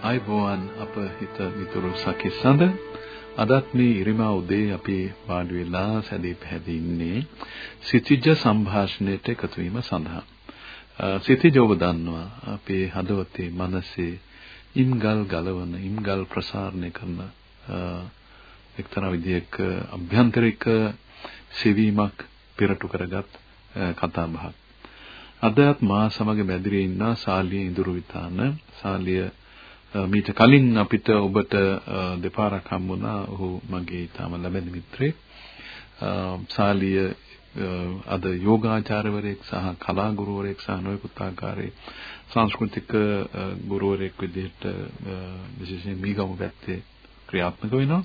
අයිබෝවන් අප හිත මිතුරු සකිසඳ අදත් මේ ඉරිමා උදේ අපි වාඩි වෙලා සැදී පැහැදී ඉන්නේ සිතිජ සංഭാෂණයට එකතු වීම සඳහා. සිතිජ ඔබ දන්නවා අපේ හදවතේ මනසේ ඉම්ගල් ගලවන ඉම්ගල් ප්‍රසාරණය කරන එක්තරා විදියක අභ්‍යන්තරික සෙවීමක් පෙරටු කරගත් කතා බහක්. අදත් මා සමග මැදිරියේ ඉන්න සාලිය ඉඳුරු විතාන සාලිය මීට කලින් අපිට ඔබට දෙපාරක් හම්බුණා. ඔහු මගේ තාම ලැබෙන මිත්‍රයෙක්. සාලිය අද යෝගාචාර්යවරයෙක් සහ කලා ගුරුවරයෙක් සහ නොයෙකුත් ආකාරයේ සංස්කෘතික ගුරුවරයෙක් විදිහට විශේෂයෙන් මීගම පැත්තේ ක්‍රියාත්මක වෙනවා.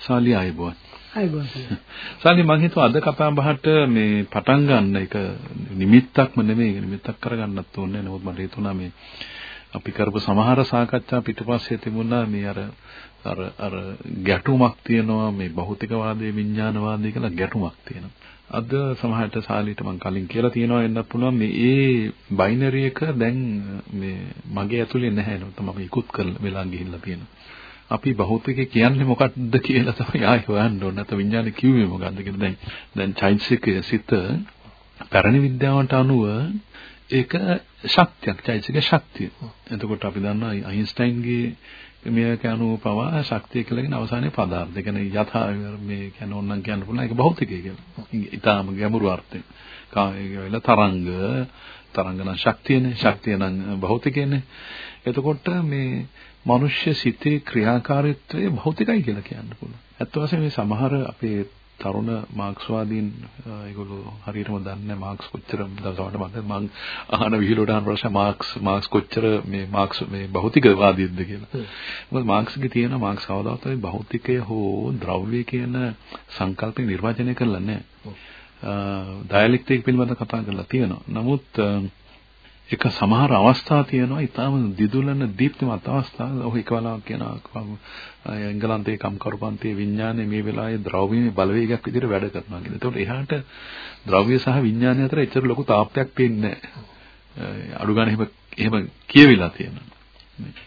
සාලිය ආයුබෝවන්. ආයුබෝවන්. සාලිය මම හිතුවා අද කතා බහට මේ පටන් ගන්න එක නිමිත්තක්ම නෙමෙයි නිමිත්තක් කරගන්නත් ඕනේ. නමුත් මට හිතුණා මේ අපි කරපු සමහර සාකච්ඡා පිටපස්සේ තිබුණා මේ අර අර අර ගැටුමක් තියෙනවා මේ භෞතිකවාදයේ විඥානවාදයේ කියලා ගැටුමක් තියෙනවා. අද සමහරට සාලිට මම කලින් කියලා තියෙනවා එන්නත් පුළුවන් මේ ඒ බයිනරි එක දැන් මේ මගේ ඇතුලේ නැහැ නේද මම ඉක්ුත් කරලා වෙලා ගිහිල්ලා තියෙනවා. අපි භෞතිකය කියන්නේ මොකක්ද කියලා තමයි ආයෙ හොයන්න ඕන. නැත්නම් විඥානේ කිව්වේ මොකක්ද කියලා දැන් දැන් චෛතසිකයේ සිත පැරණි විද්‍යාවට අනුව ඒක ශක්තියක් චෛතසික ශක්තිය. එතකොට අපි දන්නවා අයින්ස්ටයින්ගේ මේක අනුව පවා ශක්තිය කියලා කියන අවසානයේ පදාර්ථ. ඒ කියන්නේ යථා මේ කියන ඕනනම් කියන්න පුළුවන් ඒක භෞතිකය කියලා. ඊටාම ගැඹුරු අර්ථයෙන්. කායක වෙලා තරංග තරංග නම් ශක්තියනේ ශක්තිය නම් භෞතිකයනේ. එතකොට මේ මනුෂ්‍ය සිතේ ක්‍රියාකාරීත්වය භෞතිකයි කියලා කියන්න පුළුවන්. ඇත්ත වශයෙන්ම මේ සමහර අපේ තරුණ මාක්ස්වාදීන් ඒගොල්ලෝ හරියටම දන්නේ මාක්ස් කොච්චර දවසකට මම මං අහන විහිළුවට අහන ප්‍රශ්න මාක්ස් මාක්ස් කොච්චර මේ මාක්ස් මේ භෞතිකවාදීද්ද කියලා. මොකද මාක්ස්ගේ තියෙන මාක්ස් කවදාවත් මේ භෞතිකය හෝ ද්‍රව්‍ය කියන සංකල්පය නිර්වචනය කරලා නැහැ. ඩයලෙක්ටික් පිළිබඳව කතා කරලා තියෙනවා. නමුත් එක සමහර අවස්ථා තියෙනවා ඊටාම දිදුලන දීප්තිමත් අවස්ථා ඔහු එකවලාවක් කියනවා එංගලන්තයේ කම්කරුපන්තියේ විඥානය මේ වෙලාවේ ද්‍රව්‍යමය බලවේගයක් විදිහට වැඩ කරනවා කියන. ඒතකොට එහාට ද්‍රව්‍ය සහ විඥානය අතර එච්චර ලොකු තාප්පයක් පේන්නේ නැහැ. අඩු ගන්න එහෙම එහෙම කියවිලා තියෙනවා.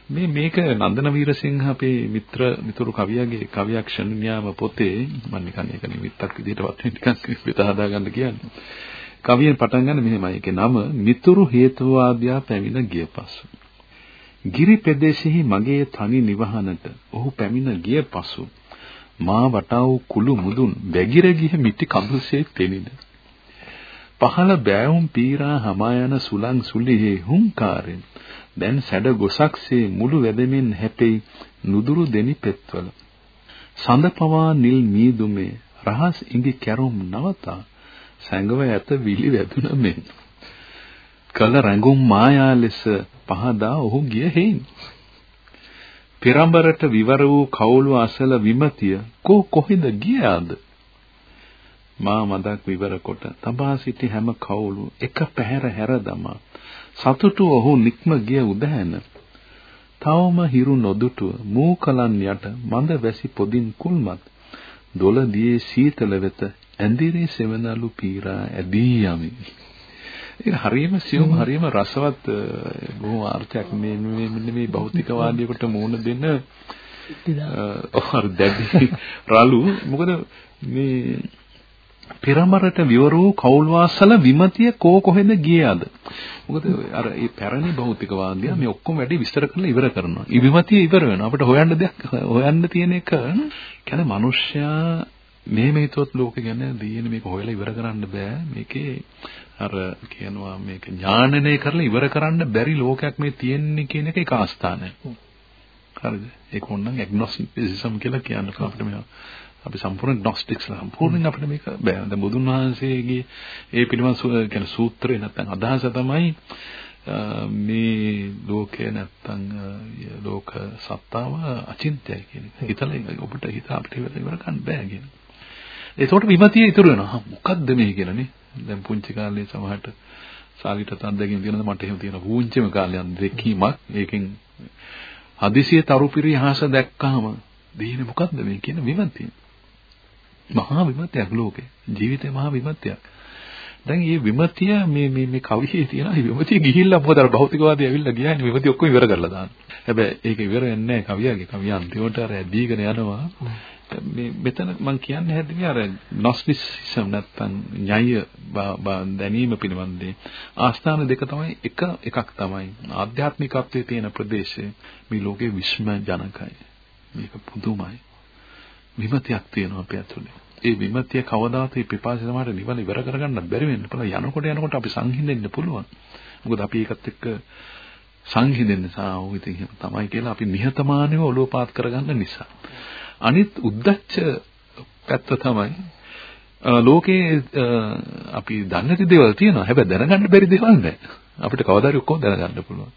මේ මේක නන්දන වීරසිංහ අපේ මිත්‍ර මිතුරු කවියාගේ කවියක්ෂණ න්‍යාම පොතේ මම නිකන් ඒක නිමිත්තක් විදිහටවත් නිකන් විත හදා ගන්න කියන්නේ. කවියෙන් පටන් ගන්න මෙහෙමයි. ඒකේ නම මිතුරු හේතුවාදයා පැමිණ ගිය පසු. ගිරි ප්‍රදේශෙහි මගේ තනි නිවහනට ඔහු පැමිණ ගිය පසු මා වටා වූ කුළු මුදුන් වැගිර ගිය මිටි කඳුසේ පෙනින. පහළ බෑවුම් පීරා හමා යන සුලං සුලිහි හුංකාරෙන් දැන් සැඩ ගොසක්සේ මුළු වැදෙමින් හැපෙයි නුදුරු දෙනි පෙත්වල. සඳ පවා නිල් මීදුමේ රහස් ඉඟි කැරුම් නවතා සැඟව ඇත විලි වැදුන මෙන්. කල රැඟුම් මායා ලෙස පහදා ඔහු ගිය හේන්. පෙරඹරට විවර වූ කවුළු අසල විමතිය කෝ කොහෙද ගියාද? මා මදක් විවර කොට තබා සිටි හැම කවුළු එක පැහැර හැර දමා සතුටු ඔහු නික්ම ගිය උදැහැන. තවම හිරු නොදුටුව මූකලන් යට මඳ වැසි පොදින් කුල්මත් දොළ දියේ සීතල වෙත ඇඳිරේ සෙවණලු පීරා ඇදී යමි. ඒක හරියම සියුම් හරියම රසවත් බොහොම අර්ථයක් මේ මේ භෞතිකවාදයකට මූණ දෙන්න ඔහර දැඩි රළු මොකද මේ පෙරමරට විවර වූ කෞල්වාසල විමතිය කෝ කොහෙද ගියාද මොකද අර මේ පැරණි භෞතිකවාදය මේ ඔක්කොම වැඩි විස්තර කරලා ඉවර කරනවා. ඊ විමතිය ඉවර වෙනවා. අපිට හොයන්න දෙයක් හොයන්න තියෙන එක කියන්නේ මිනිස්සයා මෙහෙම හිතුවත් ලෝකෙ ගැන දීන මේක හොයලා ඉවර කරන්න බෑ මේකේ අර කියනවා මේක ඥානනය කරලා ඉවර කරන්න බැරි ලෝකයක් මේ තියෙන්නේ කියන එක එක ආස්ථානය. හරිද? ඒක ඕනනම් ඇග්නොස්ටිසිසම් කියලා කියන්න අපිට මේ අපි සම්පූර්ණ ග්නොස්ටික්ස් සම්පූර්ණයෙන් අපිට මේක බෑ. දැන් බුදුන් වහන්සේගේ ඒ පිළිබඳ කියන්නේ සූත්‍රේ නැත්නම් අදහස තමයි මේ ලෝකේ නැත්තම් ලෝක සත්තාව අචින්ත්‍යයි කියන එක. හිතලා ඔබට හිත අපිට ඉවර ගන්න බෑ කියන. ඒතකොට විමතිය ඉතුරු වෙනවා. මොකද්ද මේ කියලා නේ. දැන් පුංචි කාලේ සමහරට සාලිට තන්දකින් තියෙනද මට එහෙම තියෙන පුංචිම කාලයක් දෙකීමක්. ඒකෙන් හදිසිය තරුපිරි හාස දැක්කහම දෙන්නේ මොකද්ද මේ කියන විමතිය. මහා විමතියක් ලෝකේ. ජීවිතේ මහා විමතියක්. දැන් මේ විමතිය මේ මේ මේ කවියේ තියෙන මේ විමතිය ගිහිල්ලා මොකද අර භෞතිකවාදී ඇවිල්ලා ගියානේ විමතිය ඔක්කොම ඉවර කරලා දාන්න. හැබැයි ඒක ඉවර වෙන්නේ නැහැ කවියගේ. කවිය අන්තිමට අර ඇදීගෙන යනවා. මේ මෙතන මම කියන්නේ හැදෙන්නේ අර නොස්ටිසිසම් නැත්තම් ඥාය දැනීම පිළිබඳේ ආස්ථාන දෙක තමයි එක එකක් තමයි. ආධ්‍යාත්මිකත්වයේ තියෙන ප්‍රදේශය මේ ලෝකේ විශ්ම ජනකයි මේක පුදුමයි. විමතියක් තියෙනවා අපේ ඇතුලේ. ඒ විමතිය කවදාත් මේ පිපාසය සමහර නිවන ඉවර කරගන්න බැරි වෙන්න පුළුවන්. යනකොට යනකොට අපි සංහිඳෙන්න පුළුවන්. මොකද අපි ඒකත් එක්ක සංහිඳෙන්න සාව ඉතින් තමයි කියලා අපි නිහතමානීව ඔලුව පාත් කරගන්න නිසා. අනිත් උද්දච්ච පැත්ත තමයි ලෝකේ අපි දන්නේ නැති දේවල් තියෙනවා. හැබැයි දැනගන්න බැරි දේවල් නැහැ. අපිට කවදාද ඔක්කොම දැනගන්න පුළුවන්.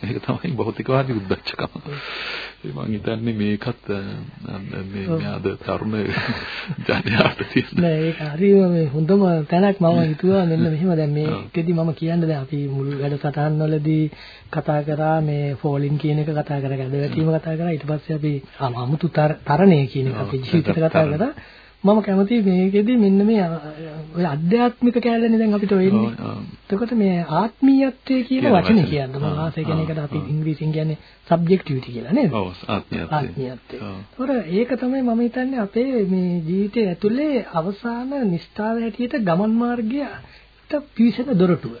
මේක තමයි භෞතිකවාදී උද්දච්චකම. මම හිතන්නේ මේකත් මේ මේ අද තරුණ ජනයාට තියෙන. නෑ ඒක හරියම මේ හොඳම තැනක් මම හිතුවා. මෙන්න මෙහෙම දැන් මේකෙදි මම කියන්න දැන් අපි මුල් වැඩසටහන් වලදී කතා කරා මේ ෆෝලින් කියන එක කතා කරා ගැද වැටීම කතා කරා. ඊට පස්සේ අපි අමුතු තරණය කියන එක අපි ජීවිතේට කතා කරා මම කැමති මේකෙදි මෙන්න මේ ඔය අධ්‍යාත්මික කැලණි දැන් අපිට වෙන්නේ. එතකොට මේ ආත්මීයත්වය කියන වචනේ කියන්නේ මම ආසය කියන එකට අපි ඉංග්‍රීසියෙන් කියන්නේ සබ්ජෙක්ටිවිටි කියලා නේද? ඔව් ආත්මීයත්වය. ඒක තමයි මම හිතන්නේ අපේ මේ ජීවිතය ඇතුලේ අවසාන නිස්තාව හැටියට ගමන් මාර්ගයට පිවිසෙන දොරටුව.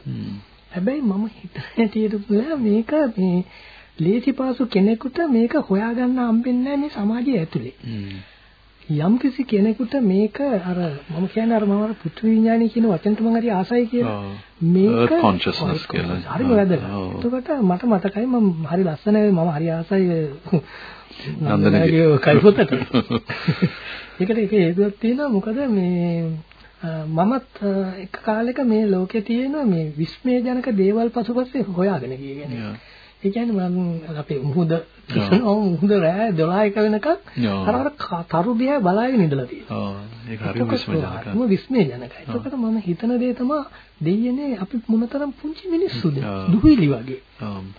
හැබැයි මම හිතන හැටියට මේක මේ ලේසි පාසු කෙනෙකුට මේක හොයාගන්න හම්බෙන්නේ නැහැ මේ සමාජය ඇතුලේ. යම් කිසි කෙනෙකුට මේක අර මම කියන්නේ අර මම අර පෘථිවි විඥානය කියන වචනට මම හරි ආසයි කියලා මේක consciousness කියලා. හරි වැදගත්. එතකොට මට මතකයි මම හරි ලස්සනයි මම හරි ආසයි නන්දනගේ. කල්පොතට. ඒකට ඒක හේතුවක් තියෙනවා. මොකද මේ මමත් එක කාලෙක මේ ලෝකේ තියෙන මේ විස්මයජනක දේවල් පසුපස්සේ හොයාගෙන ගිය කියන්නේ. ඒ කියන්නේ මම අපේ මුහුද කිසනවා මුහුද රෑ 12 වෙනකන් අර අර තරු දිහා බලාගෙන ඉඳලා තියෙනවා. ඔව් ඒක හරිම විස්මයජනකයි. මම විස්මයජනකයි. ඒකට මම හිතන දේ තමයි දෙයියනේ අපි මොනතරම් පුංචි මිනිස්සුද දුහිලි වගේ.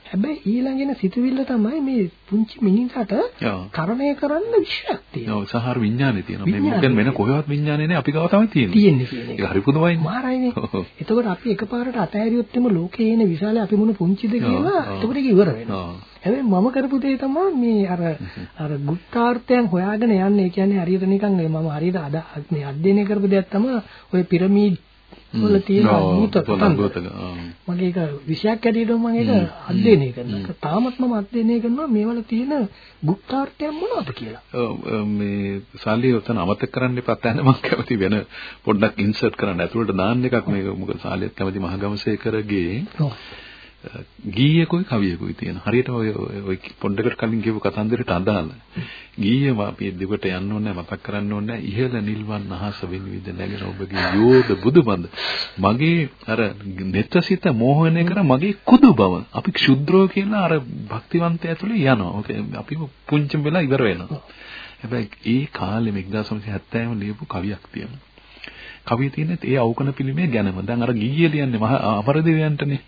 හැබැයි ඊළඟින සිතුවිල්ල තමයි මේ පුංචි මිනිහට කරණය කරන්න විශ්යක් තියෙනවා. ඔව් සහාර විඥානේ තියෙනවා. මේ මොකද වෙන කොහෙවත් විඥානේ නෑ අපි ගාව තමයි තියෙන්නේ. තියෙන්නේ කියන එක. ඒක හරි පුදුමයි. මාරයිනේ. එතකොට අපි එකපාරට අතහැරියොත් එම ලෝකේ එන විශාල අපි මොන පුංචිද කියලා එතකොට ඒක ඉවර වෙනවා. හැබැයි මම කරපු දේ තමයි මේ අර අර ගුත්තාර්ථයන් හොයාගෙන යන්නේ. ඒ කියන්නේ හරියට නිකන් මම හරියට අද මේ අධ්‍යයනය කරපු දෙයක් තමයි ඔය පිරමීඩ් වල තියෙන භූත මගේ ඒක විෂයක් ඇටියට මම ඒක අධ්‍යයනය කරනවා. තාමත් මම අධ්‍යයනය කරනවා මේවල තියෙන ගුප්තාර්ථයන් මොනවද කියලා. ඔව් මේ සාලිය උතන අමතක කරන්න එපා. දැන් මම කැමති වෙන පොඩ්ඩක් ඉන්සර්ට් කරන්න. ඇතුළට දාන්න එකක් මේක මොකද සාලියත් කැමති මහගමසේකරගේ ගීයකුයි කවියකුයි තියෙන. හරියට ඔය ඔය පොඩ්ඩකට කලින් කියපු කතන්දරට අදාළ. ගීයම අපි දෙකට යන්න ඕනේ මතක් කරන්න ඕනේ ඉහළ නිල්වන් අහස විනිවිද නැගෙන ඔබගේ යෝධ බුදුබඳ. මගේ අර netසිත මෝහණය කර මගේ කුදු බව. අපි ක්ෂුද්‍රෝ කියලා අර භක්තිවන්තය ඇතුලේ යනවා. ඔක අපි පුංචිම වෙලා ඉවර වෙනවා. හැබැයි ඒ කාලේ 1970 ලියපු කවියක් තියෙනවා. කවිය තියෙන්නේ ඒ අවකන පිළිමේ ගැනම. දැන් අර ගීය ලියන්නේ මහා අමරදේවයන්ටනේ.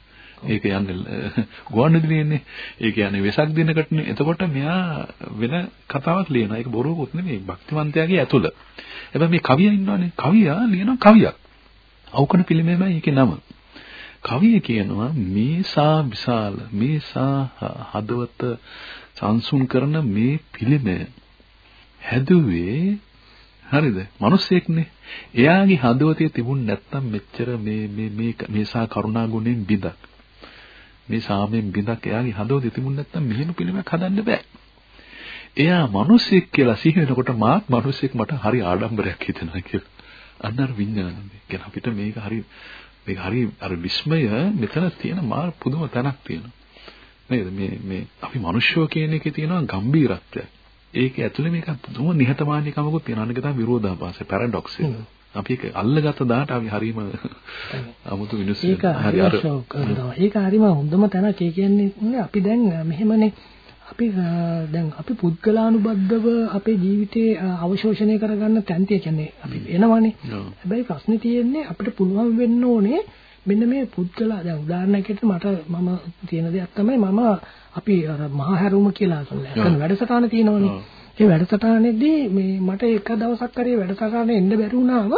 ඒක යන්නේ ගුවන්විදුලියන්නේ. ඒ කියන්නේ වෙසක් දිනකටනේ. එතකොට මෙයා වෙන කතාවක් ලියනවා. ඒක බොරුවකුත් නෙමෙයි. භක්තිවන්තයාගේ ඇතුළ. හැබැයි මේ කවියා ඉන්නවනේ. කවියා ලියන කවියක්. අවකන පිළිමේමයි ඒකේ නම. කවිය කියනවා මේසා විශාල මේසා හදවත සංසුන් කරන මේ පිළිමය හැදුවේ හරිද? මිනිස්සෙක්නේ. එයාගේ හදවතේ තිබුණ නැත්තම් මෙච්චර මේ මේ මේ මේසා කරුණා ගුණෙන් බිඳක්. මේ සාමයෙන් බිඳක් එයාගේ හදවතේ තිබුණ නැත්තම් මෙහෙම පිළිමයක් හදන්න බෑ. එයා මිනිසෙක් කියලා සිහි වෙනකොට මාත් මිනිසෙක් මට හරි ආඩම්බරයක් හිතෙනවා කියලා. අන්න අර විඥානනේ. කියන අපිට මේක හරි මේක හරි අර විස්මය මෙතන තියෙන මා පුදුම තැනක් තියෙනවා. නේද මේ මේ අපි මිනිස්සුෝ කියන එකේ තියෙනවා ගැඹීරත්වයක්. ඒක ඇතුලේ මේක පුදුම නිහතමානීකමකුත් තියෙනවා. අනික තමයි විරෝධාභාසය පැරඩොක්ස් එක. අපි ඒක අල්ලගත්ත දාට අපි හරීම 아무තු මිනිස්සු හරි අර ඒක හරිම හොඳම තැනක්. ඒ කියන්නේ අපි දැන් මෙහෙමනේ. අපි දැන් අපි පුද්ගලානුබද්ධව අපේ ජීවිතේ අවශෝෂණය කරගන්න තැන්තිය කියන්නේ අපි වෙනවනේ. හැබැයි ප්‍රශ්නේ තියෙන්නේ අපිට පුළුවන් වෙන්න ඕනේ මෙන්න මේ පුද්ගලා දැන් උදාහරණයකට මට මම තියෙන දෙයක් තමයි මම අපි අර මහා හැරුම කියලා කරන වැඩසටහන තියෙනවනේ. ඒ වැඩසටහනේදී මේ මට එක දවසක් හරි වැඩසටහනේ එන්න බැරි වුණාම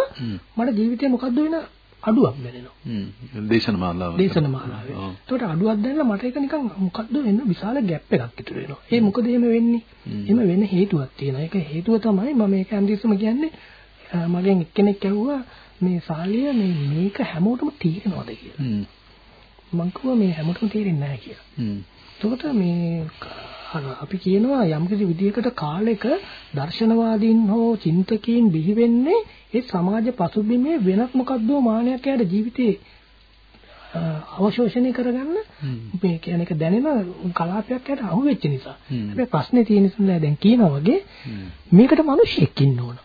මට ජීවිතේ මොකද්ද වෙන අඩුවක් දැනෙනවා. හ්ම්. දේශනමාලාව. දේශනමාලාවේ. ඒකට අඩුවක් දැනලා මට ඒක නිකන් මොකද්ද වෙන විශාල ગેප් එකක් ඉතුරු වෙනවා. ඒ මොකද එහෙම වෙන්නේ? එහෙම වෙන හේතුවක් තියෙනවා. ඒක හේතුව තමයි මම මේක අන්තිස්සම කියන්නේ මගෙන් එක්කෙනෙක් ඇහුවා මේ සාලිය මේ මේක හැමෝටම තේරෙනවද කියලා. මම කිව්වා මේ හැමෝටම තේරෙන්නේ නැහැ කියලා. එතකොට මේ අපි කියනවා යම්කිසි විදියකට කාලෙක දර්ශනවාදීන් හෝ චින්තකීන් බිහි වෙන්නේ ඒ සමාජ පසුබිමේ වෙනත් මොකද්ද මානයක් යාට ජීවිතේ අවශෝෂණය කරගන්න? මේ කියන්නේ ඒක දැනෙන කලාපයක් යට අහු වෙච්ච නිසා. හැබැයි ප්‍රශ්නේ තියෙන නිසා දැන් කියනවා වගේ මේකට මිනිහෙක් ඉන්න ඕන.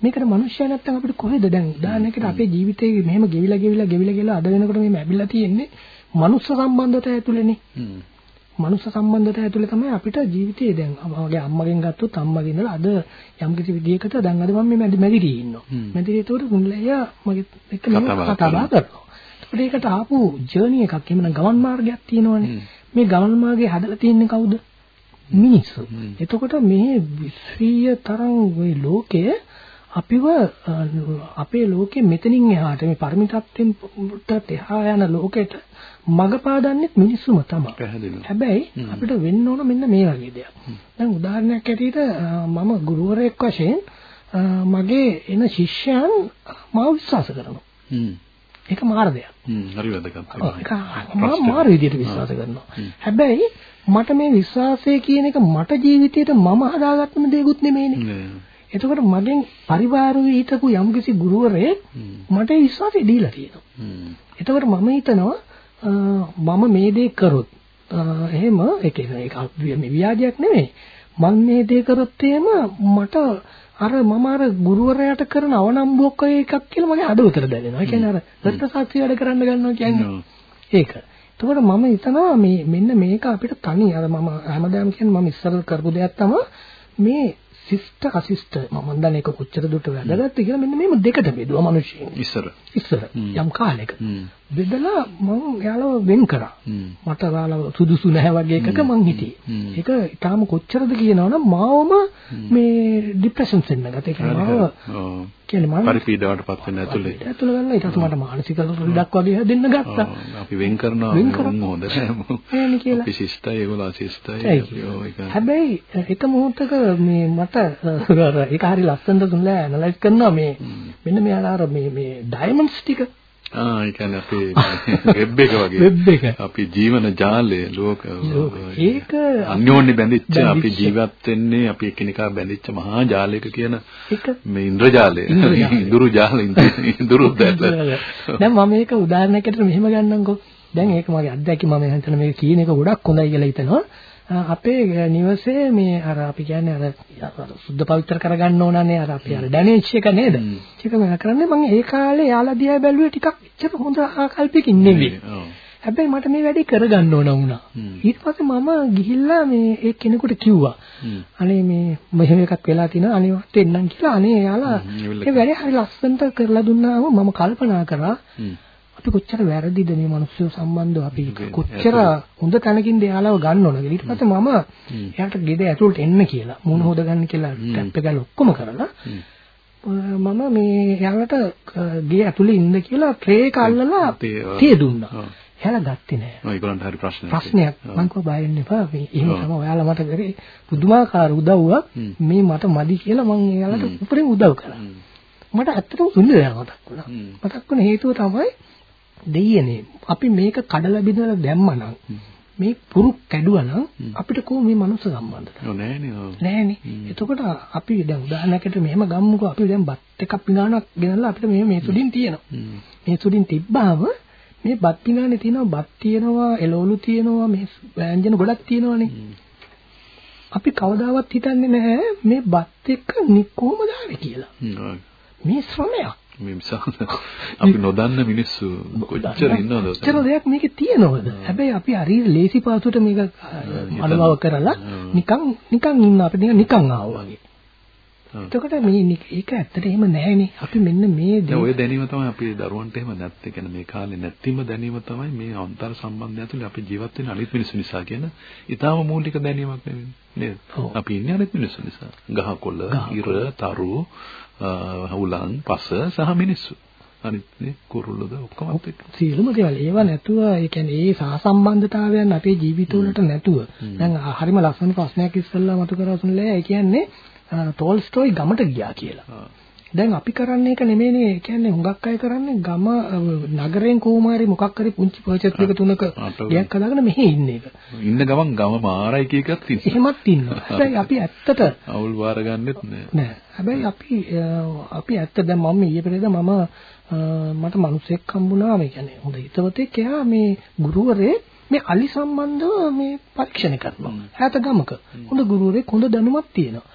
මේකට මිනිස්සයා නැත්තම් අපිට කොහෙද? දැන් උදාහරණයකට අපේ ජීවිතේ මෙහෙම ගෙවිලා ගෙවිලා ගෙවිලා ගෙවිලා අද වෙනකොට මේ ලැබිලා තියෙන්නේ. මනුස්ස සම්බන්ධතා ඇතුළේනේ. මනුෂ්‍ය සම්බන්ධතාවය ඇතුලේ තමයි අපිට ජීවිතේ දැන් මගේ අම්මගෙන් ගත්තොත් අම්මගේ ඉඳලා අද යම් කිසි විදියකට දැන් අද මම මේ මැදිරියේ ඉන්නවා. මැදිරියේ උඩ මුල්ලయ్యා මගේ එක්ක කතා බහ කරනවා. ඒකට ඒකට ආපු ජර්නි එකක් එහෙමනම් ගමන් මාර්ගයක් තියෙනවනේ. මේ ගමන් මාර්ගය හදලා තියෙන්නේ කවුද? මිනිස්සු. එතකොට මේ විශ්වීය තරම් ওই ලෝකයේ අපිව අපේ ලෝකෙ මෙතනින් එහාට මේ පරිමිතත්වෙන් එහා යන ලෝකෙට මඟ පාදන්නේ මිනිස්සුම තමයි. හැබැයි අපිට වෙන්න ඕන මෙන්න මේ වගේ දෙයක්. දැන් උදාහරණයක් ඇටියට මම ගුරුවරයෙක් වශයෙන් මගේ එන ශිෂ්‍යයන් මාව විශ්වාස කරනවා. ඒක මාර දෙයක්. හරි වැදගත්. ඒක මාර විදියට විශ්වාස කරනවා. හැබැයි මට මේ විශ්වාසය කියන එක මට ජීවිතේට මම හදාගත්තම දෙයක්ුත් නෙමෙයිනේ. එතකොට මගෙන් පරිවාරයේ හිටපු යම්කිසි ගුරුවරයෙක් මට විශ්වාසය දීලා තියෙනවා. එතකොට මම හිතනවා මම මේ දේ කරොත් එහෙම ඒක ඒක මේ ව්‍යාධියක් නෙමෙයි. මම මේ දේ කරොත් එහෙම මට අර මම අර ගුරුවරයාට කරන අවනම්බුවක් එකක් කියලා මගේ හදවතට දැනෙනවා. ඒ කියන්නේ අර රත්න සාක්ෂි වැඩ කරන්න ගන්නවා කියන්නේ. ඒක. එතකොට මම හිතනවා මේ මෙන්න මේක අපිට තනි අර මම හැමදාම කියන්නේ මම ඉස්සර කරපු දෙයක් තමයි මේ සිස්ට අසිස්ට මම දන්නේ ඒක කොච්චර දුරට වැදගත්ද කියලා මෙන්න මේම දෙකට බෙදුවා මිනිස්සුන් ඉස්සර. ඉස්සර. යම් කාලයක. බෙදලා මම යාළුව වෙන් කරා. මට යාළුව සුදුසු නැහැ වගේ එකක මං හිටියේ ඒක ඊටාම කොච්චරද කියනවනම් මාවම මේ ડિප්‍රෙෂන් සෙන්න ගත ඒක මාව කියන්නේ මම පරිපීඩාවටපත් වෙන ඇතුලේ. ඇතුලේ ගන්න ඊට පස්සේ මට මානසික ලෙඩක් වගේ හැදෙන්න ගත්තා. අපි වෙන් කරනවා. වෙන් හොඳ නැහැ අපි ශිෂ්ටයි ඒගොල්ලෝ අශිෂ්ටයි. හැබැයි එක මොහොතක මේ මට ඒක හරි ලස්සනට දුන්නා ඇනලයිස් කරනවා මේ. මෙන්න මෙයාලා අර මේ මේ ඩයමන්ඩ්ස් ටික ආ ඒ කියන්නේ අපේ වෙබ් එක වගේ වෙබ් එක. අපි ජීවන ජාලය ලෝක ඒක අන්‍යෝන්‍ය බැඳිච්ච අපි ජීවත් වෙන්නේ අපි එකිනෙකා බැඳිච්ච මහා ජාලයක කියන මේ ඉන්ද්‍රජාලය ඉඳුරු ජාල ඉඳුරු දැල්ල. දැන් මම මේක උදාහරණයකට මෙහෙම ගන්නම්කෝ. දැන් ඒක මගේ අත්දැකීම මම හිතන මේක කියන එක ගොඩක් හොඳයි කියලා හිතනවා අපේ නිවසේ මේ අර අපි කියන්නේ අර සුද්ධ පවිත්‍ර කරගන්න ඕනනේ අර අපි අර ඩැමේජ් එක නේද? ඒක මම කරන්නේ මම ඒ කාලේ යාලා දිහා බැලුවේ ටිකක් එච්චර හොඳ ආකල්පයකින් නෙවෙයි. හැබැයි මට මේ වැඩේ කරගන්න ඕන වුණා. ඊට පස්සේ මම ගිහිල්ලා මේ ඒ කෙනෙකුට කිව්වා. අනේ මේ මෙහෙම එකක් වෙලා තිනවා අනිවාර්යට එන්නම් කියලා. අනේ එයාලා ඒ වැඩේ හරි ලස්සනට කරලා දුන්නාම මම කල්පනා කරා අපි කොච්චර වැරදිද මේ මිනිස්සු සම්බන්ධව? අපි කොච්චර හොඳ තැනකින්ද එයාලව ගන්න ඕනද? ඊට පස්සේ මම එයාට ගෙද ඇතුළට එන්න කියලා මුණ හොද ගන්න කියලා ටැප් එක ගාලා ඔක්කොම කරලා මම මේ එයාලට ගේ ඇතුලේ ඉන්න කියලා ට්‍රේ එක අල්ලලා තේ දුන්නා. එයාලා ගත්තේ නෑ. ඔය ඒගොල්ලන්ට හරි ප්‍රශ්නයක්. ප්‍රශ්නයක්. මං කව බය වෙන්න එපා. මේ එහෙම තමයි ඔයාලා මට කරේ. පුදුමාකාර උදව්වක්. මේ මට මදි කියලා මං එයාලට උපරිම උදව් කළා. මට ඇත්තටම සුන්දරයක් මතක් වුණා. මතක් වුණ හේතුව තමයි දෙයියනේ. අපි මේක කඩලා බිඳලා දැම්මනම් මේ පුරුක් කැඩුවා නම් අපිට කොහොම මේ මනුස්ස සම්බන්ධතාව නෑනේ. නෑනේ එතකොට අපි දැන් උදාහරණයකට මෙහෙම ගමුකෝ අපි දැන් බත් එකක් පිඟානක් ගෙනල්ලා අපිට මේ මේ සුඩින් තියෙනවා. මේ සුඩින් තිබ්බාම මේ බත් පිඟානේ තියෙනවා බත් තියෙනවා එළවලු තියෙනවා මේ ව්‍යංජන ගොඩක් තියෙනවානේ. අපි කවදාවත් හිතන්නේ නැහැ මේ බත් එක්ක කොහොමද ආවේ කියලා. මේ ශ්‍රමයක්. මේ විශාල අපි නොදන්න මිනිස්සු කොච්චර ඉන්නවද කොච්චර දෙයක් මේකේ තියෙනවද හැබැයි අපි හරියට ලේසි පාසුට මේක අනුභව කරලා නිකන් නිකන් ඉන්න අපිට නිකන් ආවා වගේ එතකොට මේ ඒක ඇත්තට එහෙම නැහැනේ. අපි මෙන්න මේ දේ ඔය දැනීම තමයි අපි දරුවන්ට එහෙම නැත්තේ. කියන්නේ මේ කාලේ නැත්තිම දැනීම තමයි මේ අන්තර් සම්බන්ධය ඇතුලේ අපි ජීවත් වෙන අනිත් මිනිස්සු නිසා කියන ඊටාම මූලික දැනීමක් නෙවෙයි. නේද? අපි ඉන්නේ අනිත් මිනිස්සු නිසා. ගහකොළ, ඉර, තරු, හුලං, පස සහ මිනිස්සු. අනිත් නේ කුරුල්ලද ඔක්කොම එක්ක. සියලුම දේවල්. ඒවා නැතුව ඒ කියන්නේ ඒ සහසම්බන්ධතාවයන් අපේ ජීවිතවලට නැතුව. දැන් හරිම ලස්සන ප්‍රශ්නයක් ඉස්සෙල්ලා මතු කරවසුනේ ඒ කියන්නේ ටෝල්ස්ටෝයි ගමට ගියා කියලා. දැන් අපි කරන්නේ ඒක නෙමෙයිනේ. ඒ කියන්නේ හුඟක් අය කරන්නේ ගම නගරයෙන් කොහොමාරි මොකක් හරි පුංචි පර්චස් දෙක තුනක ගයක් හදාගෙන මෙහි ඉන්න එක. ඉන්න ගමන් ගම මාරයි කිය එකක් තියෙනවා. එහෙමත් ඉන්නවා. හැබැයි අපි ඇත්තට අවුල් වාර ගන්නෙත් නෑ. නෑ. හැබැයි අපි අපි ඇත්ත දැන් මම ඊයේ පෙරේද මම මට මිනිසෙක් හම්බුණා මේ කියන්නේ හොඳ හිතවතෙක් එයා මේ ගුරුවරේ මේ අලි සම්බන්ධව මේ පරීක්ෂණ කරනවා. ඈත ගමක. හොඳ ගුරුවරයෙක් හොඳ දැනුමක් තියෙනවා.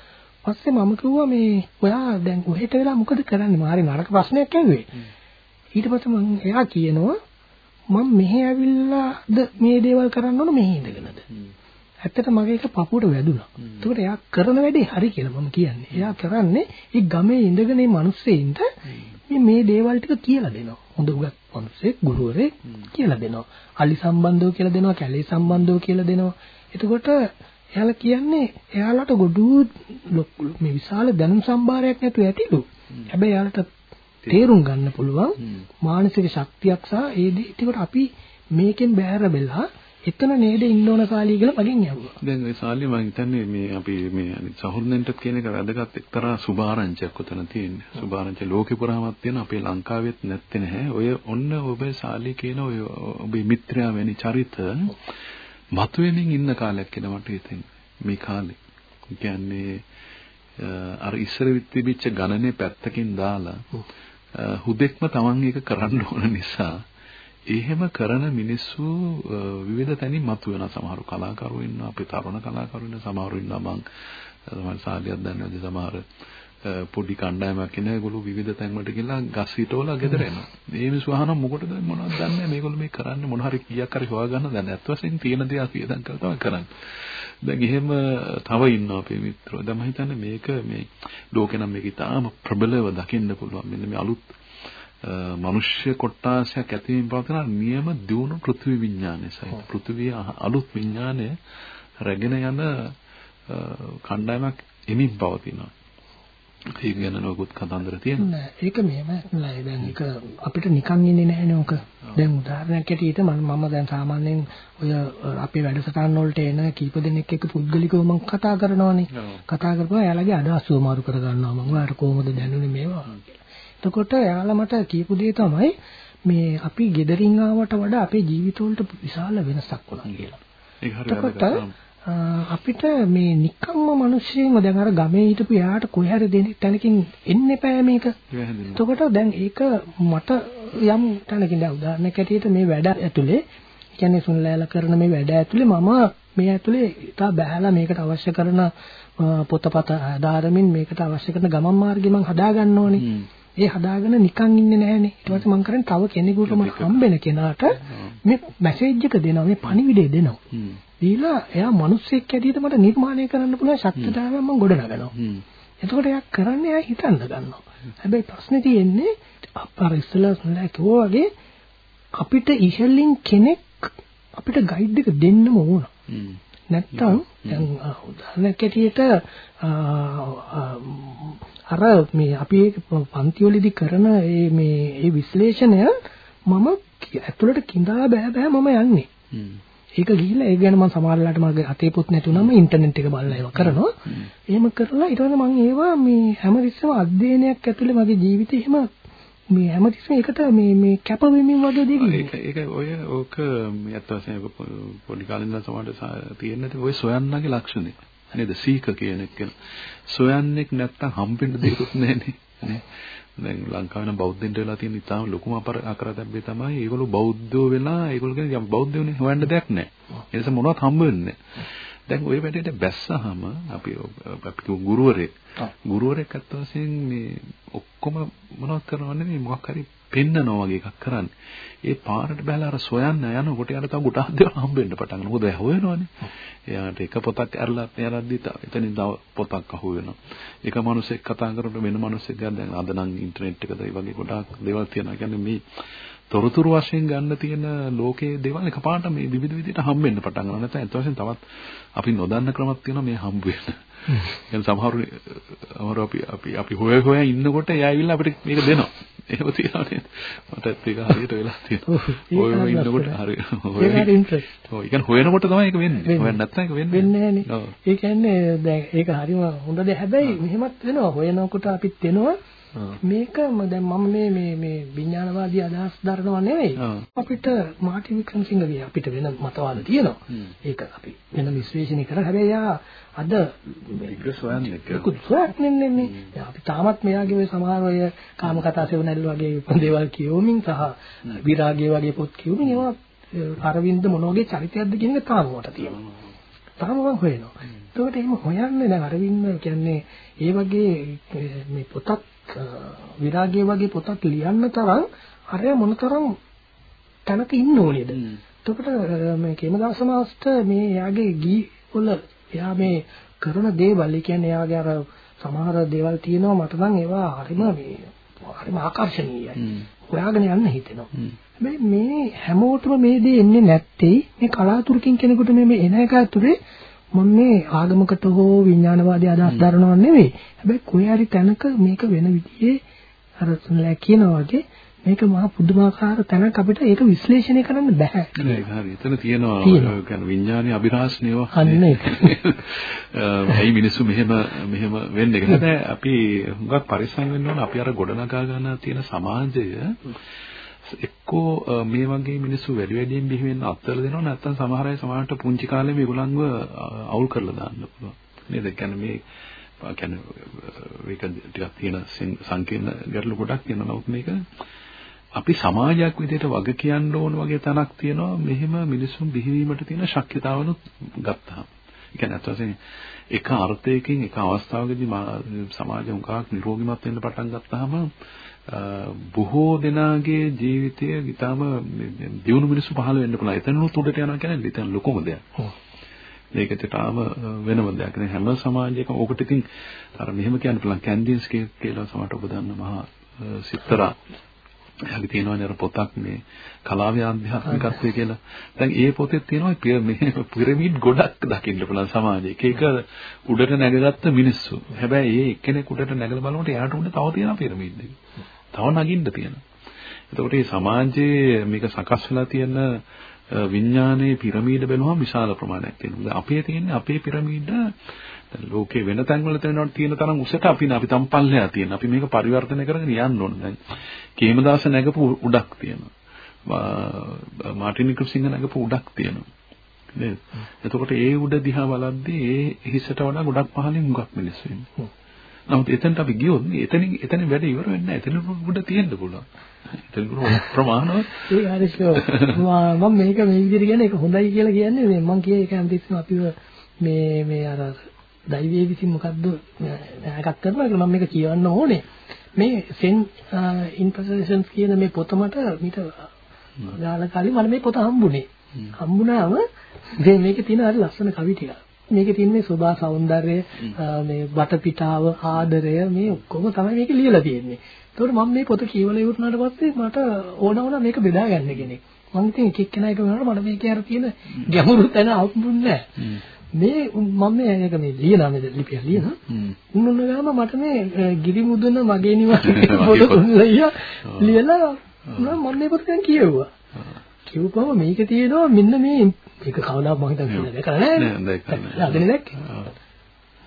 පස්සේ මම කිව්වා මේ ඔයා දැන් ඔහෙට වෙලා මොකද කරන්නේ? මාරි නරක ප්‍රශ්නයක් ඇහුවේ. ඊට පස්සේ මම එයා කියනවා මම මෙහෙ ඇවිල්ලාද මේ දේවල් කරන්න ඕන මෙහෙ ඉඳගෙනද? ඇත්තට මගේ එක පපුවට වැදුනා. ඒකට එයා කරන වැඩේ හරි කියලා මම කියන්නේ. එයා කරන්නේ ඒ ගමේ ඉඳගෙන මේ මිනිස්සෙයින්ට මේ මේ දේවල් ටික කියලා දෙනවා. හොඳ උගත් මිනිස්සෙක් ගුරුවරයෙක් කියලා දෙනවා. අලි සම්බන්ධව කියලා දෙනවා, කැලේ සම්බන්ධව කියලා දෙනවා. එතකොට එයාලා කියන්නේ එයාලට ගොඩු මේ විශාල දැනුම් සම්භාරයක් නැතුව ඇතිලු. හැබැයි එයාලට තේරුම් ගන්න පුළුවන් මානසික ශක්තියක් සහ ඒ දේ ටිකට අපි මේකෙන් බැහැර වෙලා එතන නේද ඉන්න ඕන කාලිය කියලා මගෙන් ඇහුවා. දැන් ඒ සාලිය මම හිතන්නේ මේ අපි මේ සහෘදෙන්ට කියන එක වැදගත් එක්තරා සුභාරංචියක් උතන තියෙන්නේ. සුභාරංචි ලෝකේ පුරාමත් තියෙන අපේ ලංකාවෙත් නැත්තේ නැහැ. ඔය ඔන්න ඔබේ සාලිය කියන ඔය ඔබේ මිත්‍රයා වැනි චරිත මතුවෙමින් ඉන්න කාලයක් කියලා මට හිතෙන්නේ. මේ කාලේ. කියන්නේ අර ඉස්සර තිබිච්ච ගණනේ පැත්තකින් දාලා හුදෙක්ම Taman එක කරන්න ඕන නිසා එහෙම කරන මිනිස්සු විවිධ තැනින් මතුවෙන සමහර කලාකරු ඉන්නවා අපේ තරුණ කලාකරු ඉන්නවා සමහරු ඉන්නවා මං සමහර සාලියක් දන්නවද සමහර පොඩි කණ්ඩායමක් ඉන්න ඒගොල්ලෝ විවිධ තැන් වලට ගිහලා ගස් හිටවල ගෙදර එනවා. මේ මිනිස්සු අහනවා මොකටද මොනවද දන්නේ මේගොල්ලෝ මේ කරන්නේ මොන හරි කීයක් හරි හොයාගන්න දැන් ඇත්ත වශයෙන් තියෙන දේ අපි එදන් කරලා තමයි කරන්නේ. දැන් එහෙම තව ඉන්නවා අපේ මිත්‍රෝ. දැන් මම හිතන්නේ මේක මේ ලෝකේ නම් මේක ඉතාම ප්‍රබලව දකින්න පුළුවන්. මෙන්න මේ අලුත් මනුෂ්‍ය කොටාසයක් ඇතිවීම පවතින නියම දියුණු පෘථිවි විඥානය සහිත පෘථිවිය අලුත් විඥානය රැගෙන යන කණ්ඩායමක් එමින් පවතිනවා. ඒක ගැන නොකුත් කතන්දර තියෙනවා. නෑ ඒක මෙහෙම නෑ දැන් ඒක අපිට නිකන් ඉන්නේ නැහැනේ ඕක. දැන් උදාහරණයක් ඇටියට මම මම දැන් සාමාන්‍යයෙන් ඔය අපේ වැඩසටහන් වලට එන කීප දෙනෙක් එක්ක පුද්ගලිකව මම කතා කරනවානේ. කතා කරපුවා එයාලගේ අදහස් වමාරු කර ගන්නවා මම. ඔයාලට කොහොමද දැනුනේ මේවා එතකොට එයාලා මට කියපු දේ තමයි මේ අපි gederin ආවට වඩා අපේ ජීවිතවලට විශාල වෙනසක් වුණා කියලා. ඒක හරියට අපිට මේ නිකම්ම මිනිස්සුන්ව දැන් අර ගමේ හිටපු යාට කොහේ හරි දෙනෙක් තැනකින් එන්න එපා මේක. එතකොට දැන් ඒක මට යම් තැනකින් දැන් උදාහරණයක් ඇටියට මේ වැඩ ඇතුලේ කියන්නේ සුන්ලෑලා කරන මේ වැඩ ඇතුලේ මම මේ ඇතුලේ ඉතා බහැලා මේකට අවශ්‍ය කරන පොතපත ආධාරමින් මේකට අවශ්‍ය කරන ගමන් මාර්ගය මම හදා ගන්න ඕනේ. ඒ හදාගෙන නිකන් ඉන්නේ නැහනේ. ඊට පස්සේ මම කරන්නේ තව කෙනෙකුට මම හම්බෙන කෙනාට මේ මැසේජ් එක දෙනවා, මේ පණිවිඩය දෙනවා. දීලා එයා මිනිස්සෙක් ඇටියට මට නිර්මාණය කරන්න පුළුවන් ශක්තිතාවයක් මම ගොඩනගනවා. එතකොට එයා කරන්නේ එයා හිතන්න ගන්නවා. හැබැයි ප්‍රශ්නේ තියෙන්නේ අපර ඉස්සලා කිව්වා වගේ අපිට ඉහළින් කෙනෙක් අපිට ගයිඩ් එක දෙන්නම ඕන. නැත්තම් දැන් උදාහරණයක් ඇටියට අර මේ අපි පන්ති වලදී කරන මේ මේ විශ්ලේෂණය මම ඇතුළට කිඳා බෑ බෑ මම යන්නේ. ඒක ගිහිල්ලා ඒ ගැන මම සමහරලාට මගේ අතේ පොත් නැතුනම ඉන්ටර්නෙට් එක බලලා ඒවා කරනවා. එහෙම කරලා ඊට පස්සේ මම ඒවා මේ හැමතිස්සෙම අධ්‍යයනයක් ඇතුලේ මගේ ජීවිතේ එහෙම මේ හැමතිස්සෙම ඒකට මේ මේ කැපවීමෙන් වගේ දෙයක්. ඒක ඒක ඔය ඕක මේ අත් වශයෙන් පොඩි කාලේ ඉඳන් සමහරට තියෙන නැති ඔය සොයන්නගේ ලක්ෂණය. නේද? සීක කියන එක. සොයන්නෙක් නැත්තම් හම්බෙන්න දෙයක්වත් නැහැ නේ. දැන් ලංකාවේ බෞද්ධින්ට වෙලා තියෙන ඉතාම ලොකුම අකරතැබ්බේ තමයි ඒගොල්ලෝ බෞද්ධෝ වෙලා ඒගොල්ලෝ කියන්නේ බෞද්ධයෝනේ හොයන්න දෙයක් නැහැ. ඒ නිසා මොනවත් හම්බ වෙන්නේ දැන් ওই වැඩේට බැස්සහම අපි අපි ගුරුවරයෙක්. ගුරුවරයෙක් අත් වශයෙන් මේ ඔක්කොම මොනවද කරනවද නෙමෙයි. මොකක් හරි පෙන්නනවා වගේ එකක් කරන්නේ. ඒ පාරට බැලලා අර සොයන්න යනකොට යාට තව ගොඩාක් දේවල් හම්බෙන්න පටන් ගන්නවා. මොකද එයා හොයනවනේ. එයාට එක පොතක් අරලා යනද්දි එතනින් තව පොතක් අහු වෙනවා. එක මිනිහෙක් කතා කරනකොට වෙන මිනිහෙක් ගැන දැන් අද නම් ඉන්ටර්නෙට් එකද ඒ වගේ ගොඩාක් දේවල් තියෙනවා. කියන්නේ මේ තොරතුරු වශයෙන් ගන්න තියෙන ලෝකයේ දේවල් එකපාරට මේ විවිධ විදිහට හම්බෙන්න පටන් ගන්නවා. නැත්නම් ඒත් වශයෙන් තවත් අපි නොදන්න ක්‍රමයක් තියෙනවා මේ හම්බ වෙන. يعني සමහරු අමර අපි අපි අපි හොය හොය ඉන්නකොට එයා ඇවිල්ලා අපිට මේක දෙනවා. එහෙම තියෙනවා නේද? මට ඒක හරියට වෙලා තියෙනවා. හොය හොය ඉන්නකොට හරි හොය. ඒක හරි ඉන්ට්‍රස්ට්. ඔව් ඒ කියන්නේ හොයනකොට තමයි ඒක වෙන්නේ. හොයන්න නැත්නම් ඒක වෙන්නේ වෙන්නේ නැහැ. ඒ කියන්නේ දැන් ඒක හරිම හොඳ දෙයක්. හැබැයි මෙහෙමත් වෙනවා. හොයනකොට අපිත් වෙනවා මේක දැන් මම මේ මේ මේ විඥානවාදී අදහස් දරනවා නෙවෙයි. අපිට මාටින් වික්‍රමසිංහගේ අපිට වෙන මතවාද තියෙනවා. ඒක අපි වෙන විශ්ලේෂණය කරා හැබැයි යා අද ඒක සොයන්නේ සොයන්නේ නේ අපි තාමත් මෙයාගේ ඔය සමහර ඔය කාම කතා සෙවණැල්ල වගේ දේවල් කියවමින් සහ විරාගය වගේ පොත් කියවමින් ඒවා අරවින්ද මොන වගේ චරිතයක්ද කියන එක තාම මට තියෙනවා. තාම මම හොයනවා. එතකොට එහෙම හොයන්නේ දැන් අරවින්ද කියන්නේ ඒ වගේ මේ පොතක් විරාගය වගේ පොතක් ලියන්න තරම් අරය මොනතරම් තැනක ඉන්න ඕනේද? එතකොට මේ කේමදාස මාස්ටර් මේ එයාගේ ගී වල එයා මේ කරන දේවල් ඒ කියන්නේ එයාගේ අර සමහර දේවල් තියෙනවා මට නම් ඒවා හරිම මේ හරිම ආකර්ශනීයයි. හොයාගෙන යන්න හිතෙනවා. හැබැයි මේ හැමෝටම මේ දේ එන්නේ නැත්තේ මේ කලාතුරකින් කෙනෙකුට මේ එන එක ඇතුලේ මම මේ ආගමකට හෝ විඥානවාදී අදහස් දරනව නෙවෙයි. හැබැයි කොහේ හරි තැනක මේක වෙන විදිහේ අර තුනලා කියනවා වගේ මේක මහා පුදුමාකාර තැනක් අපිට ඒක විශ්ලේෂණය කරන්න බෑ. ඒක හරි. එතන තියෙනවා කියන්නේ විඥානීය අභිරහස්නේව. අන්න ඒක. ඇයි මිනිස්සු මෙහෙම මෙහෙම වෙන්නේ කියලා. අපි හුඟක් පරිස්සම් වෙන්න ඕන අපි අර ගොඩනගා ගන්න තියෙන සමාජය එක්කෝ මේ වගේ මිනිස්සු වැඩි වැඩියෙන් බිහි වෙන්න අත්වල දෙනවා නැත්නම් සමහර අය සමහරට පුංචි කාලේ මේගොල්ලන්ව අවුල් කරලා දාන්න පුළුවන් නේද? ඒ කියන්නේ මේ කියන්නේ මේක ටිකක් තියෙන සංකීර්ණ ගැටලු ගොඩක් තියෙනවා නමුත් මේක අපි සමාජයක් විදිහට වග කියන්න ඕන වගේ තැනක් තියෙනවා මෙහෙම මිනිසුන් බිහිවීමට තියෙන ශක්්‍යතාවනුත් ගත්තාම. ඒ කියන්නේ අත්වශයෙන් එක අර්ථයකින් එක අවස්ථාවකදී සමාජය උගාක් නිරෝගීමත් වෙන්න පටන් ගත්තාම බොහෝ දෙනාගේ ජීවිතය ඊටම දියුණු මිනිස්සු පහළ වෙන්න පුළුවන්. එතනනුත් උඩට යනවා කියන්නේ එතන ලොකුම දෙයක්. මේක ඊටාම වෙනම දෙයක් නේ හැම සමාජයකම ඕකට ඉතින් අර මෙහෙම කියන්න පුළුවන් කැන්ඩින්ස් කියලා සමහරට ඔබ දන්න මහා සිත්තරා එයාගේ තියෙනවා නේද පොතක් මේ කලාවේ ආධ්‍යාත්මිකත්වය කියලා. දැන් ඒ පොතේ තියෙනවා මේ පිරමීඩ් ගොඩක් දකින්න පුළුවන් සමාජයේ. එක උඩට නැගගත්ත මිනිස්සු. හැබැයි ඒ එක්කෙනෙක් උඩට නැගලා බලනකොට එයාට උඩ තව තියෙනවා පිරමීඩ් එක. තව නගින්න තියෙනවා. එතකොට මේ සමාජයේ මේක සකස් වෙලා තියෙන විඥානයේ පිරමීඩ බැලුවම විශාල ප්‍රමාණයක් තියෙනවා. අපේ තියෙන්නේ අපේ පිරමීඩ ලෝකේ වෙන තැන්වල තියෙනවට තියෙන තරම් උසට අපි අපි තම පල්ලෙහා තියෙන. අපි මේක පරිවර්තනය කරගෙන යන්න ඕන. දැන් කේමදාස නැගපු උඩක් තියෙනවා. මාටින් වික්‍රමසිංහ නැගපු උඩක් තියෙනවා. නේද? එතකොට ඒ උඩ දිහා බලද්දී ඒ හිසට වඩා ගොඩක් පහළින් හුඟක් මිනිස්සු ඉන්නේ. නමුත් එතනට අපි ගියොත් එතනින් එතනින් වැඩ ඉවර වෙන්නේ නැහැ. එතන උඩ තියෙන්න පුළුවන්. එතන ප්‍රමාණව ඒ හරිෂෝ මම මේක මේ විදිහට කියන්නේ ඒක හොඳයි කියලා කියන්නේ මේ මම කියේ ඒක හැමතිස්සෙම අපිව මේ මේ අර දෛවයේ විසින් මොකද්ද එකක් කරනවා කියලා මම මේක කියවන්න ඕනේ. මේ සෙන් ඉන්පර්සෙෂන්ස් කියන මේ පොත මට මිට ගාලා කාලේ මට මේ පොත හම්බුනේ. හම්බුනාම මේ මේකේ තියෙන හරි ලස්සන කවි ටිකක්. මේකේ තියෙන සෝභා సౌందර්යය මේ වටපිටාව ආදරය මේ ඔක්කොම තමයි මේකේ ලියලා තියෙන්නේ. ඒතකොට මම මේ පොත කියවලා ඉවරනාට පස්සේ මට ඕන වුණා මේක බෙදා ගන්න කෙනෙක්. මම ඉතින් එක එක්කෙනා එක වෙනකොට මට මේකේ අර තියෙන ගැඹුරු තැන හම්බුන්නේ නැහැ. මේ මම මේක මේ ලියනා මේ ලිපිය ලියන. උන්නුන ගාම මට මේ ගිරි මුදුන මගේ නිවාසේ පොත දුන්නා ලියලා මම මේ පොත දැන් කියෙව්වා. කිව්වම මේක තියෙනවා මෙන්න මේ මේක කවදාවත් මම හිතන්නේ දැකලා නැහැ නෑ දැක්කේ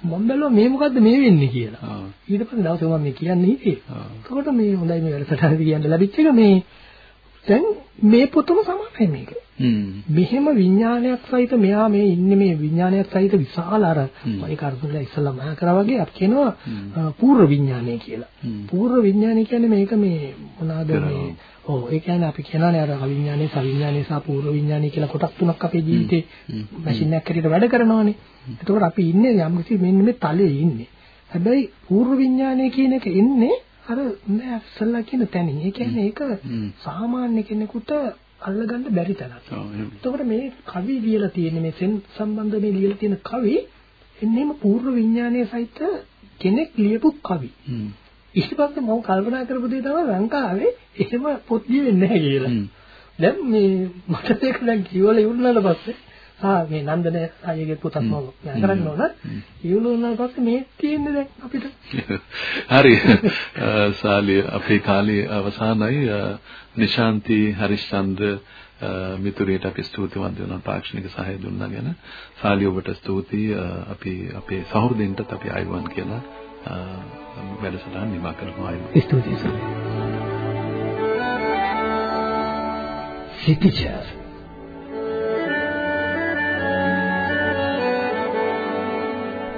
මම බැලුවා මේ මොකද්ද මේ වෙන්නේ කියලා. ඊට පස්සේ දවසේ මම මේ කියන්නේ හිතේ. එතකොට මේ හොඳයි මේ වැඩසටහනදී කියන්න ලැබිච්ච එක මේ දැන් මේ පොතම සමානයි මේක. හ්ම්. මෙහෙම විඥානයක් සහිත මෙයා මේ ඉන්නේ මේ විඥානයක් සහිත විශාල අර. ඒක අර්ථුලා ඉස්සලා මහා කරා වගේ අපි කියනවා පූර්ව විඥානය කියලා. පූර්ව විඥානය කියන්නේ මේක මේ මොනවාද. මේ ඔව් ඒ කියන්නේ අපි කියනවානේ අර අවිඥානේ සවිඥානේ සහ පූර්ව විඥානේ කියලා කොටස් තුනක් අපේ ජීවිතේ මැෂින් එකක් හැටියට වැඩ කරනවානේ. එතකොට අපි ඉන්නේ යම් කිසි මෙන්න මේ තලයේ ඉන්නේ. හැබැයි පූර්ව විඥානය කියන එක එන්නේ අර නෑ ඉස්සලා කියන තැනින්. ඒ කියන්නේ ඒක. සාමාන්‍ය කෙනෙකුට අල්ලගන්න බැරි තැනක්. එතකොට මේ කවි ලියලා තියෙන මේ සෙන් සම්බන්ධ මේ ලියලා තියෙන කවි එන්නේම පූර්ව විඥානයේ සහිත කෙනෙක් ලියපු කවි. ඊට පස්සේ මම කල්පනා කරපු දේ තමයි ලංකාවේ එහෙම පොත් ලියවෙන්නේ නැහැ කියලා. දැන් මේ මට ඒක දැන් කියවලා ඉවරනාට පස්සේ ආ මේ නන්දන අයගේ පොතක් මම කරන්න ඕන. ඉවරුනාට පස්සේ මේ තියෙන්නේ දැන් අපිට. හරි. සාලිය අපේ කාලේ අවසానයි. නිශාන්ති හරිශ්චන්ද්‍ර මිතුරියට අපි ස්තුතිවන්ත වෙනවා තාක්ෂණික සහාය දුන්නා ගැන සාලිය ඔබට ස්තුතියි. අපි අපේ සහෘදින්ටත් අපි ආයුවන් කියලා වැඩසටහන නිමා කරනවා ආයුවන්. ස්තුතියි සර්. සිටිජ